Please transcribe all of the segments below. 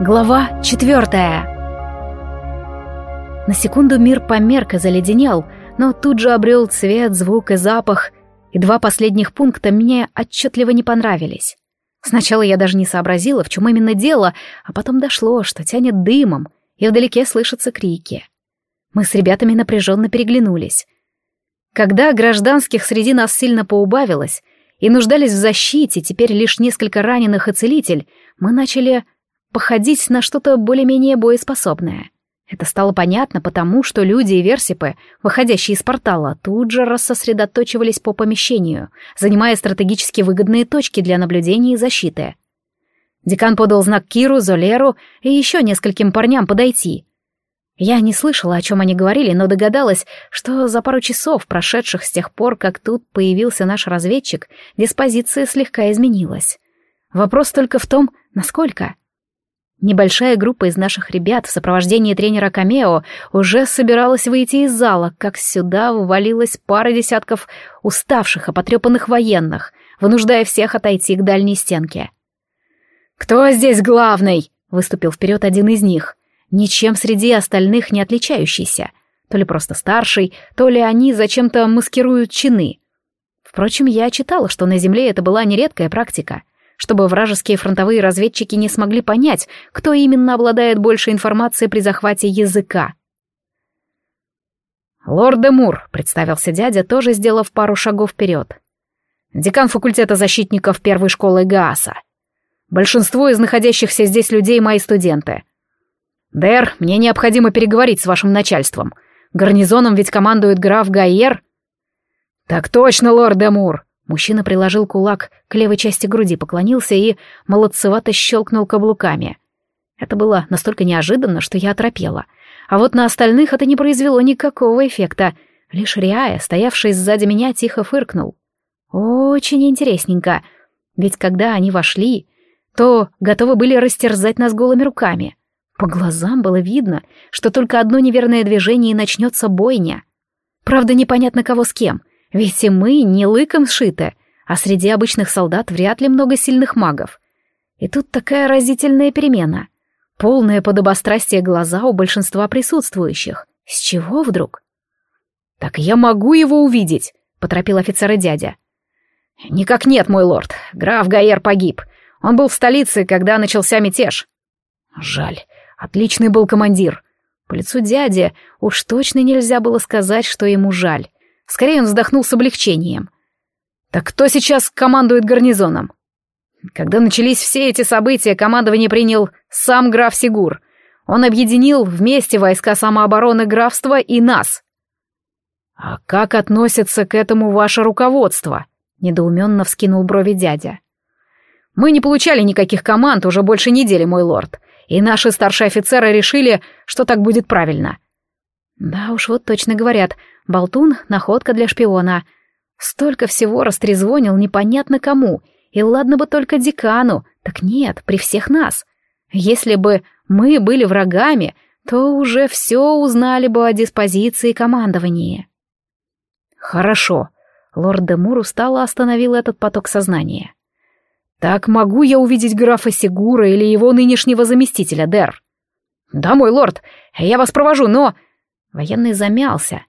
Глава четвертая. На секунду мир померк и заледенел, но тут же обрел цвет, звук и запах, и два последних пункта мне отчетливо не понравились. Сначала я даже не сообразила, в чем именно дело, а потом дошло, что тянет дымом, и вдалеке слышатся крики. Мы с ребятами напряженно переглянулись. Когда гражданских среди нас сильно поубавилось и нуждались в защите, теперь лишь несколько раненых и целитель, мы начали походить на что-то более-менее боеспособное. Это стало понятно потому, что люди и версипы, выходящие из портала, тут же рассосредоточивались по помещению, занимая стратегически выгодные точки для наблюдения и защиты. Декан подал знак Киру, Золеру и еще нескольким парням подойти. Я не слышала, о чем они говорили, но догадалась, что за пару часов, прошедших с тех пор, как тут появился наш разведчик, диспозиция слегка изменилась. Вопрос только в том, насколько. Небольшая группа из наших ребят в сопровождении тренера Камео уже собиралась выйти из зала, как сюда ввалилась пара десятков уставших и потрепанных военных, вынуждая всех отойти к дальней стенке. «Кто здесь главный?» — выступил вперед один из них, ничем среди остальных не отличающийся, то ли просто старший, то ли они зачем-то маскируют чины. Впрочем, я читала, что на Земле это была нередкая практика — чтобы вражеские фронтовые разведчики не смогли понять, кто именно обладает больше информации при захвате языка. «Лорд де Мур», — представился дядя, тоже сделав пару шагов вперед. «Декан факультета защитников первой школы Гааса. Большинство из находящихся здесь людей — мои студенты. Дэр, мне необходимо переговорить с вашим начальством. Гарнизоном ведь командует граф Гайер». «Так точно, лорд де Мур», Мужчина приложил кулак к левой части груди, поклонился и молодцевато щелкнул каблуками. Это было настолько неожиданно, что я оторопела. А вот на остальных это не произвело никакого эффекта. Лишь Риая, стоявший сзади меня, тихо фыркнул. Очень интересненько. Ведь когда они вошли, то готовы были растерзать нас голыми руками. По глазам было видно, что только одно неверное движение и начнется бойня. Правда, непонятно кого с кем. Ведь и мы не лыком сшиты, а среди обычных солдат вряд ли много сильных магов. И тут такая разительная перемена. Полное подобострастие глаза у большинства присутствующих. С чего вдруг? «Так я могу его увидеть», — поторопил офицер и дядя. «Никак нет, мой лорд. Граф Гайер погиб. Он был в столице, когда начался мятеж». «Жаль. Отличный был командир». По лицу дяди уж точно нельзя было сказать, что ему жаль. Скорее он вздохнул с облегчением. «Так кто сейчас командует гарнизоном?» Когда начались все эти события, командование принял сам граф Сигур. Он объединил вместе войска самообороны графства и нас. «А как относится к этому ваше руководство?» — недоуменно вскинул брови дядя. «Мы не получали никаких команд уже больше недели, мой лорд, и наши старшие офицеры решили, что так будет правильно». «Да уж, вот точно говорят, Болтун — находка для шпиона. Столько всего растрезвонил непонятно кому, и ладно бы только декану, так нет, при всех нас. Если бы мы были врагами, то уже все узнали бы о диспозиции командования. Хорошо. Лорд де Мур устало остановил этот поток сознания. Так могу я увидеть графа Сигура или его нынешнего заместителя, Дер? Да, мой лорд, я вас провожу, но... Военный замялся,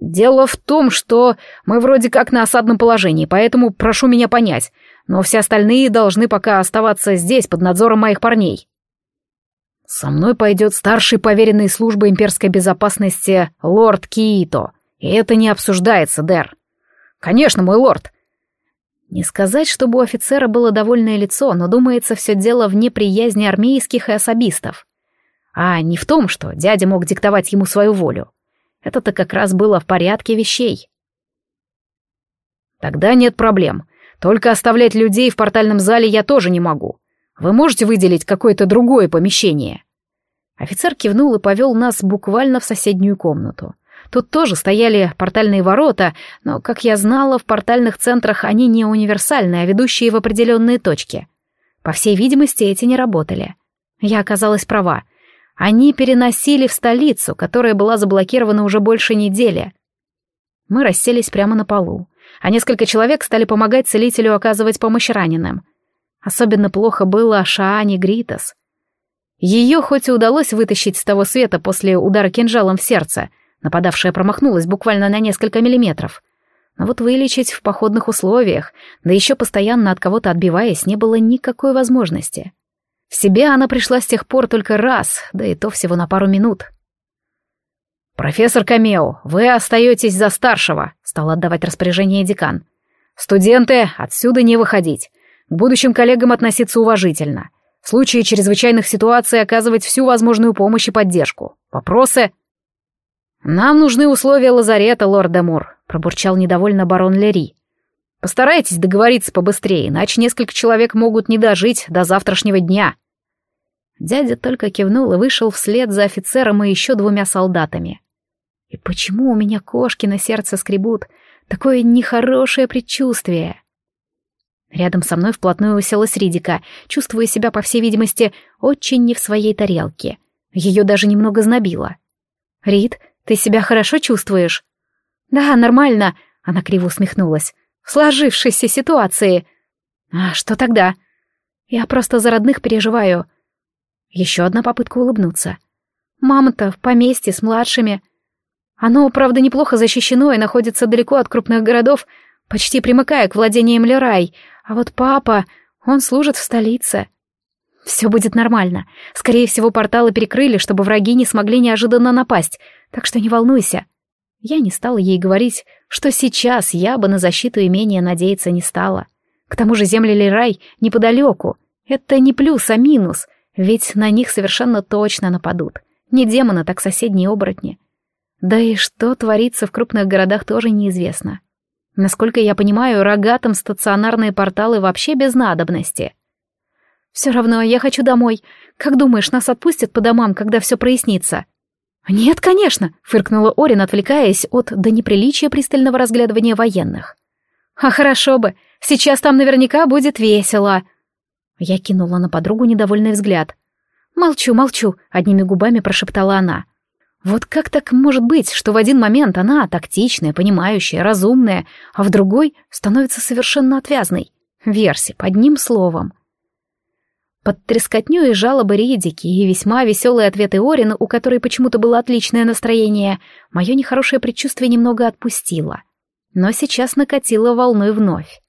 Дело в том, что мы вроде как на осадном положении, поэтому прошу меня понять, но все остальные должны пока оставаться здесь под надзором моих парней. Со мной пойдет старший поверенный службы имперской безопасности лорд Киито, и это не обсуждается, Дэр. Конечно, мой лорд. Не сказать, чтобы у офицера было довольное лицо, но думается все дело в неприязни армейских и особистов. А не в том, что дядя мог диктовать ему свою волю. Это-то как раз было в порядке вещей. Тогда нет проблем. Только оставлять людей в портальном зале я тоже не могу. Вы можете выделить какое-то другое помещение?» Офицер кивнул и повел нас буквально в соседнюю комнату. Тут тоже стояли портальные ворота, но, как я знала, в портальных центрах они не универсальные, а ведущие в определенные точки. По всей видимости, эти не работали. Я оказалась права. Они переносили в столицу, которая была заблокирована уже больше недели. Мы расселись прямо на полу, а несколько человек стали помогать целителю оказывать помощь раненым. Особенно плохо было Шаане Гритас. Ее хоть и удалось вытащить с того света после удара кинжалом в сердце, нападавшая промахнулась буквально на несколько миллиметров. Но вот вылечить в походных условиях, да еще постоянно от кого-то отбиваясь, не было никакой возможности. В себя она пришла с тех пор только раз, да и то всего на пару минут. «Профессор Камео, вы остаетесь за старшего», — стал отдавать распоряжение декан. «Студенты, отсюда не выходить. К будущим коллегам относиться уважительно. В случае чрезвычайных ситуаций оказывать всю возможную помощь и поддержку. Вопросы?» «Нам нужны условия лазарета, лорд Демур», — пробурчал недовольно барон Лери. «Постарайтесь договориться побыстрее, иначе несколько человек могут не дожить до завтрашнего дня». Дядя только кивнул и вышел вслед за офицером и еще двумя солдатами. И почему у меня кошки на сердце скребут? Такое нехорошее предчувствие. Рядом со мной вплотную уселась Ридика, чувствуя себя, по всей видимости, очень не в своей тарелке. Ее даже немного знобило. «Рид, ты себя хорошо чувствуешь?» «Да, нормально», — она криво усмехнулась. «В сложившейся ситуации». «А что тогда?» «Я просто за родных переживаю». Еще одна попытка улыбнуться. «Мама-то в поместье с младшими. Оно, правда, неплохо защищено и находится далеко от крупных городов, почти примыкая к владениям Лерай, а вот папа, он служит в столице. Все будет нормально. Скорее всего, порталы перекрыли, чтобы враги не смогли неожиданно напасть, так что не волнуйся. Я не стала ей говорить, что сейчас я бы на защиту имения надеяться не стала. К тому же земли Лерай неподалеку. Это не плюс, а минус, ведь на них совершенно точно нападут. Не демоны, так соседние оборотни. Да и что творится в крупных городах тоже неизвестно. Насколько я понимаю, рогатым стационарные порталы вообще без надобности. Все равно я хочу домой. Как думаешь, нас отпустят по домам, когда все прояснится? Нет, конечно, фыркнула Орин, отвлекаясь от до неприличия пристального разглядывания военных. А хорошо бы, сейчас там наверняка будет весело. Я кинула на подругу недовольный взгляд. Молчу, молчу, одними губами прошептала она. Вот как так может быть, что в один момент она тактичная, понимающая, разумная, а в другой становится совершенно отвязной? Верси, под одним словом. Под трескотню и жалобы Ридики и весьма веселые ответы Орина, у которой почему-то было отличное настроение, мое нехорошее предчувствие немного отпустило. Но сейчас накатило волной вновь.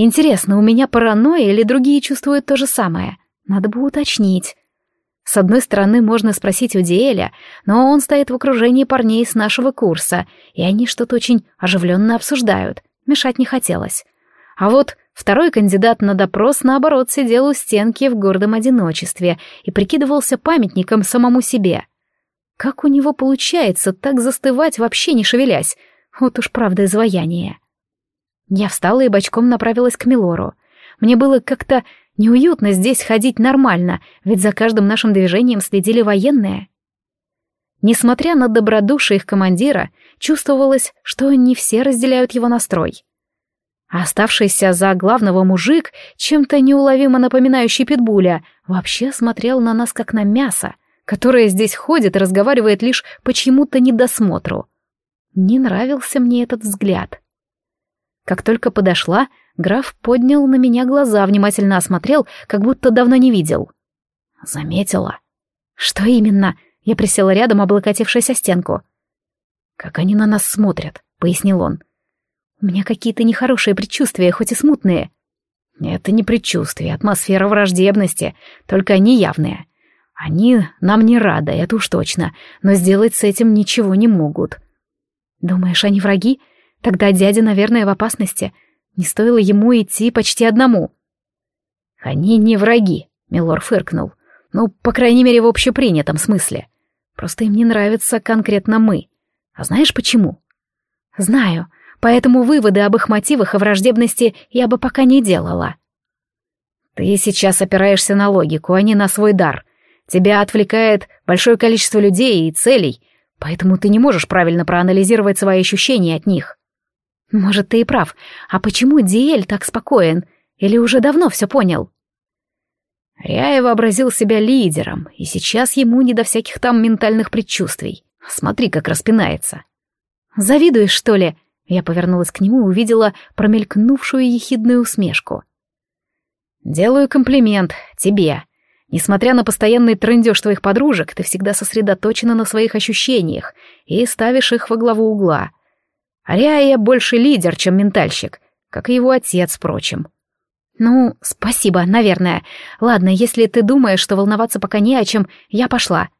Интересно, у меня паранойя или другие чувствуют то же самое? Надо бы уточнить. С одной стороны, можно спросить у Диэля, но он стоит в окружении парней с нашего курса, и они что-то очень оживленно обсуждают. Мешать не хотелось. А вот второй кандидат на допрос, наоборот, сидел у стенки в гордом одиночестве и прикидывался памятником самому себе. Как у него получается так застывать, вообще не шевелясь? Вот уж правда изваяние. Я встала и бочком направилась к Милору. Мне было как-то Неуютно здесь ходить нормально, ведь за каждым нашим движением следили военные. Несмотря на добродушие их командира, чувствовалось, что не все разделяют его настрой. А оставшийся за главного мужик, чем-то неуловимо напоминающий питбуля, вообще смотрел на нас как на мясо, которое здесь ходит и разговаривает лишь по чьему-то недосмотру. Не нравился мне этот взгляд. Как только подошла, Граф поднял на меня глаза, внимательно осмотрел, как будто давно не видел. Заметила. Что именно? Я присела рядом, облокотившись о стенку. Как они на нас смотрят, пояснил он. У меня какие-то нехорошие предчувствия, хоть и смутные. Это не предчувствие, атмосфера враждебности, только они явные. Они нам не рады, это уж точно, но сделать с этим ничего не могут. Думаешь, они враги? Тогда дядя, наверное, в опасности. Не стоило ему идти почти одному. «Они не враги», — Милор фыркнул. «Ну, по крайней мере, в общепринятом смысле. Просто им не нравится конкретно мы. А знаешь почему?» «Знаю. Поэтому выводы об их мотивах и враждебности я бы пока не делала». «Ты сейчас опираешься на логику, а не на свой дар. Тебя отвлекает большое количество людей и целей, поэтому ты не можешь правильно проанализировать свои ощущения от них. Может, ты и прав. А почему Диэль так спокоен? Или уже давно все понял? Я вообразил себя лидером, и сейчас ему не до всяких там ментальных предчувствий. Смотри, как распинается. Завидуешь, что ли? Я повернулась к нему и увидела промелькнувшую ехидную усмешку. «Делаю комплимент тебе. Несмотря на постоянный трындеж твоих подружек, ты всегда сосредоточена на своих ощущениях и ставишь их во главу угла. Ариая больше лидер, чем ментальщик, как и его отец, впрочем. «Ну, спасибо, наверное. Ладно, если ты думаешь, что волноваться пока не о чем, я пошла».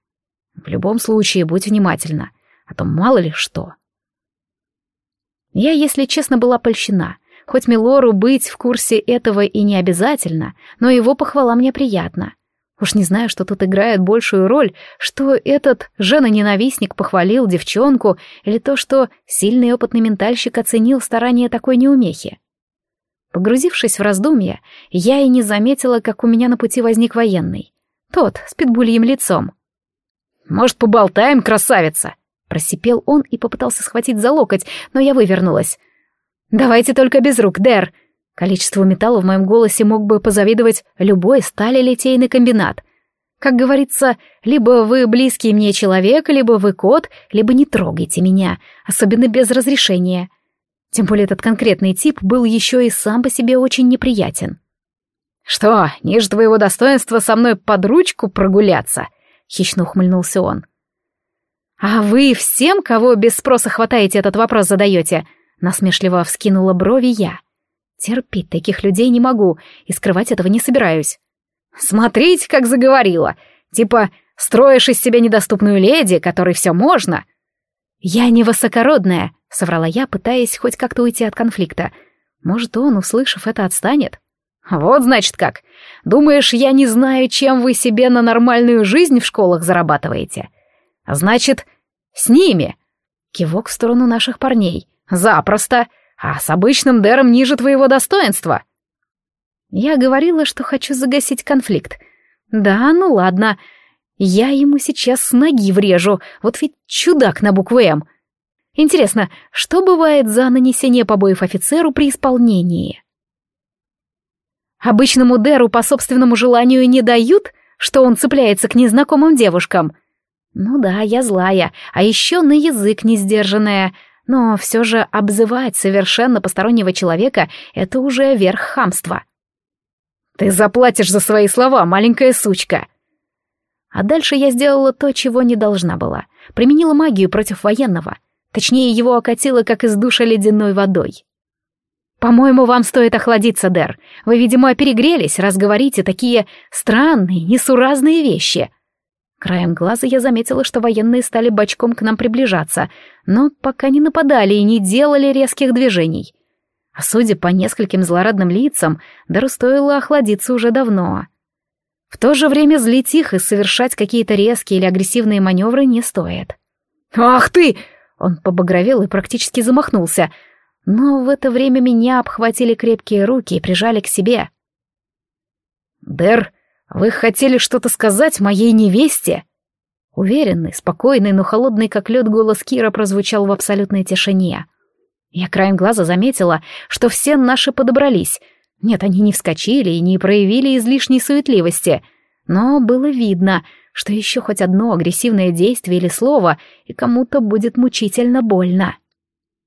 «В любом случае, будь внимательна, а то мало ли что». Я, если честно, была польщена. Хоть Милору быть в курсе этого и не обязательно, но его похвала мне приятна. Уж не знаю, что тут играет большую роль, что этот жена-ненавистник похвалил девчонку, или то, что сильный опытный ментальщик оценил старания такой неумехи. Погрузившись в раздумья, я и не заметила, как у меня на пути возник военный. Тот, с питбульем лицом. «Может, поболтаем, красавица?» Просипел он и попытался схватить за локоть, но я вывернулась. «Давайте только без рук, Дэр!» Количество металла в моем голосе мог бы позавидовать любой сталелитейный комбинат. Как говорится, либо вы близкий мне человек, либо вы кот, либо не трогайте меня, особенно без разрешения. Тем более этот конкретный тип был еще и сам по себе очень неприятен. «Что, ниже твоего достоинства со мной под ручку прогуляться?» — хищно ухмыльнулся он. «А вы всем, кого без спроса хватаете, этот вопрос задаете?» — насмешливо вскинула брови я. «Терпеть таких людей не могу и скрывать этого не собираюсь». «Смотрите, как заговорила! Типа, строишь из себя недоступную леди, которой все можно!» «Я не высокородная», — соврала я, пытаясь хоть как-то уйти от конфликта. «Может, он, услышав это, отстанет?» «Вот, значит, как. Думаешь, я не знаю, чем вы себе на нормальную жизнь в школах зарабатываете? Значит, с ними!» Кивок в сторону наших парней. «Запросто! А с обычным Дэром ниже твоего достоинства!» Я говорила, что хочу загасить конфликт. «Да, ну ладно. Я ему сейчас с ноги врежу, вот ведь чудак на букву «М». Интересно, что бывает за нанесение побоев офицеру при исполнении? Обычному Деру по собственному желанию не дают, что он цепляется к незнакомым девушкам. Ну да, я злая, а еще на язык не сдержанная, но все же обзывать совершенно постороннего человека — это уже верх хамства. «Ты заплатишь за свои слова, маленькая сучка!» А дальше я сделала то, чего не должна была. Применила магию против военного. Точнее, его окатило, как из душа ледяной водой. «По-моему, вам стоит охладиться, Дэр. Вы, видимо, перегрелись, раз говорите такие странные, несуразные вещи». Краем глаза я заметила, что военные стали бочком к нам приближаться, но пока не нападали и не делали резких движений. А судя по нескольким злорадным лицам, Дэру стоило охладиться уже давно. В то же время злить их и совершать какие-то резкие или агрессивные маневры не стоит. «Ах ты!» Он побагровел и практически замахнулся. Но в это время меня обхватили крепкие руки и прижали к себе. «Дэр, вы хотели что-то сказать моей невесте?» Уверенный, спокойный, но холодный, как лед, голос Кира прозвучал в абсолютной тишине. Я краем глаза заметила, что все наши подобрались — нет, они не вскочили и не проявили излишней суетливости, но было видно, что еще хоть одно агрессивное действие или слово, и кому-то будет мучительно больно.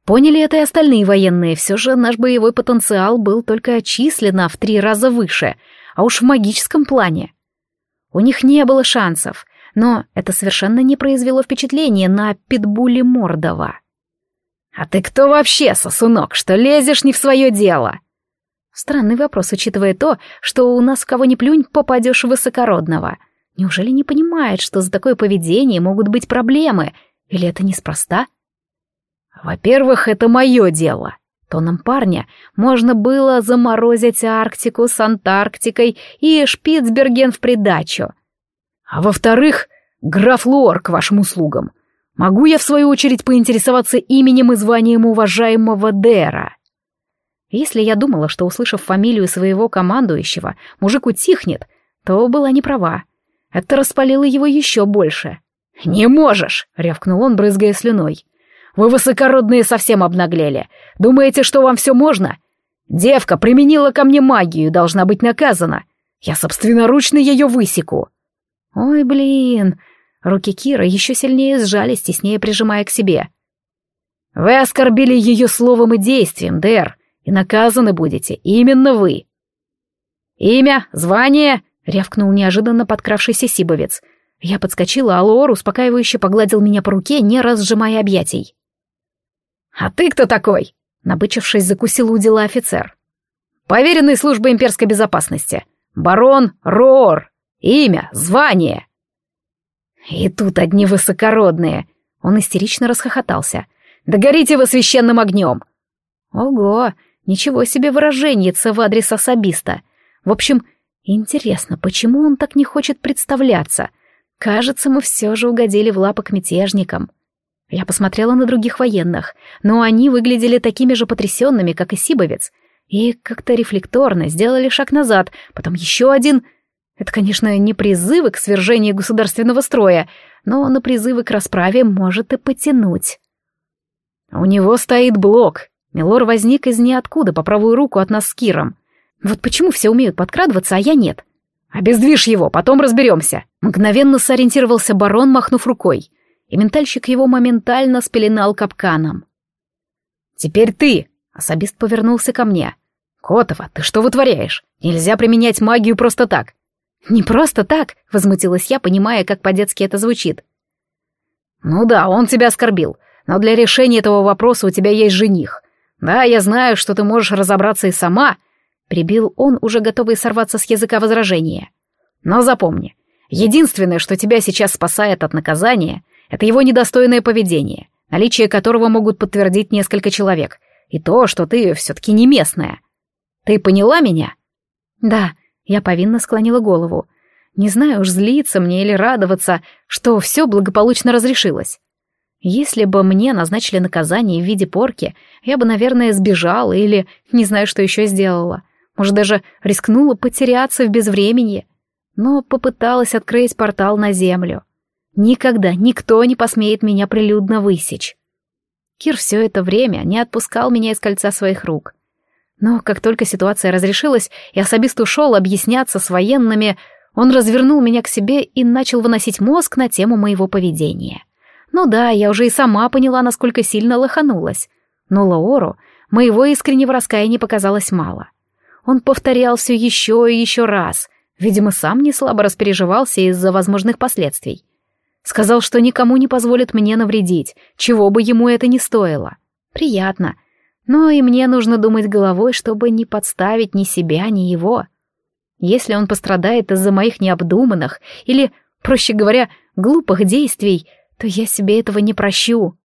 Поняли это и остальные военные, все же наш боевой потенциал был только численно в три раза выше, а уж в магическом плане. У них не было шансов, но это совершенно не произвело впечатления на питбуле Мордова. «А ты кто вообще, сосунок, что лезешь не в свое дело?» Странный вопрос, учитывая то, что у нас кого ни плюнь, попадешь высокородного. Неужели не понимает, что за такое поведение могут быть проблемы? Или это неспроста? Во-первых, это мое дело. Тоном парня можно было заморозить Арктику с Антарктикой и Шпицберген в придачу. А во-вторых, граф Луор к вашим услугам. Могу я, в свою очередь, поинтересоваться именем и званием уважаемого Дэра? Если я думала, что, услышав фамилию своего командующего, мужик утихнет, то была не права. Это распалило его еще больше. «Не можешь!» — рявкнул он, брызгая слюной. «Вы высокородные совсем обнаглели. Думаете, что вам все можно? Девка применила ко мне магию, должна быть наказана. Я собственноручно ее высеку». «Ой, блин!» Руки Кира еще сильнее сжались, теснее прижимая к себе. «Вы оскорбили ее словом и действием, Дэр и наказаны будете именно вы. Имя, звание, — рявкнул неожиданно подкравшийся сибовец. Я подскочила, а Лоор успокаивающе погладил меня по руке, не разжимая объятий. «А ты кто такой?» — набычившись, закусил у дела офицер. «Поверенный службы имперской безопасности. Барон Роор. Имя, звание». И тут одни высокородные. Он истерично расхохотался. «Да горите вы священным огнем!» Ого, ничего себе выраженница в адрес особиста. В общем, интересно, почему он так не хочет представляться? Кажется, мы все же угодили в лапы к мятежникам. Я посмотрела на других военных, но они выглядели такими же потрясенными, как и Сибовец, и как-то рефлекторно сделали шаг назад, потом еще один. Это, конечно, не призывы к свержению государственного строя, но на призывы к расправе может и потянуть. У него стоит блок. Милор возник из ниоткуда по правую руку от нас с Киром. Вот почему все умеют подкрадываться, а я нет? Обездвижь его, потом разберемся. Мгновенно сориентировался барон, махнув рукой и ментальщик его моментально спеленал капканом. «Теперь ты!» — особист повернулся ко мне. «Котова, ты что вытворяешь? Нельзя применять магию просто так!» «Не просто так!» — возмутилась я, понимая, как по-детски это звучит. «Ну да, он тебя оскорбил, но для решения этого вопроса у тебя есть жених. Да, я знаю, что ты можешь разобраться и сама», — прибил он, уже готовый сорваться с языка возражения. «Но запомни, единственное, что тебя сейчас спасает от наказания, это его недостойное поведение, наличие которого могут подтвердить несколько человек, и то, что ты все-таки не местная. Ты поняла меня? Да, я повинно склонила голову. Не знаю уж, злиться мне или радоваться, что все благополучно разрешилось. Если бы мне назначили наказание в виде порки, я бы, наверное, сбежала или не знаю, что еще сделала. Может, даже рискнула потеряться в безвременье. Но попыталась открыть портал на землю. Никогда никто не посмеет меня прилюдно высечь. Кир все это время не отпускал меня из кольца своих рук. Но как только ситуация разрешилась, и особист ушел объясняться с военными, он развернул меня к себе и начал выносить мозг на тему моего поведения. Ну да, я уже и сама поняла, насколько сильно лоханулась. Но Лаору моего искреннего раскаяния показалось мало. Он повторял все еще и еще раз, видимо, сам не слабо распереживался из-за возможных последствий. Сказал, что никому не позволит мне навредить, чего бы ему это ни стоило. Приятно. Но и мне нужно думать головой, чтобы не подставить ни себя, ни его. Если он пострадает из-за моих необдуманных или, проще говоря, глупых действий, то я себе этого не прощу.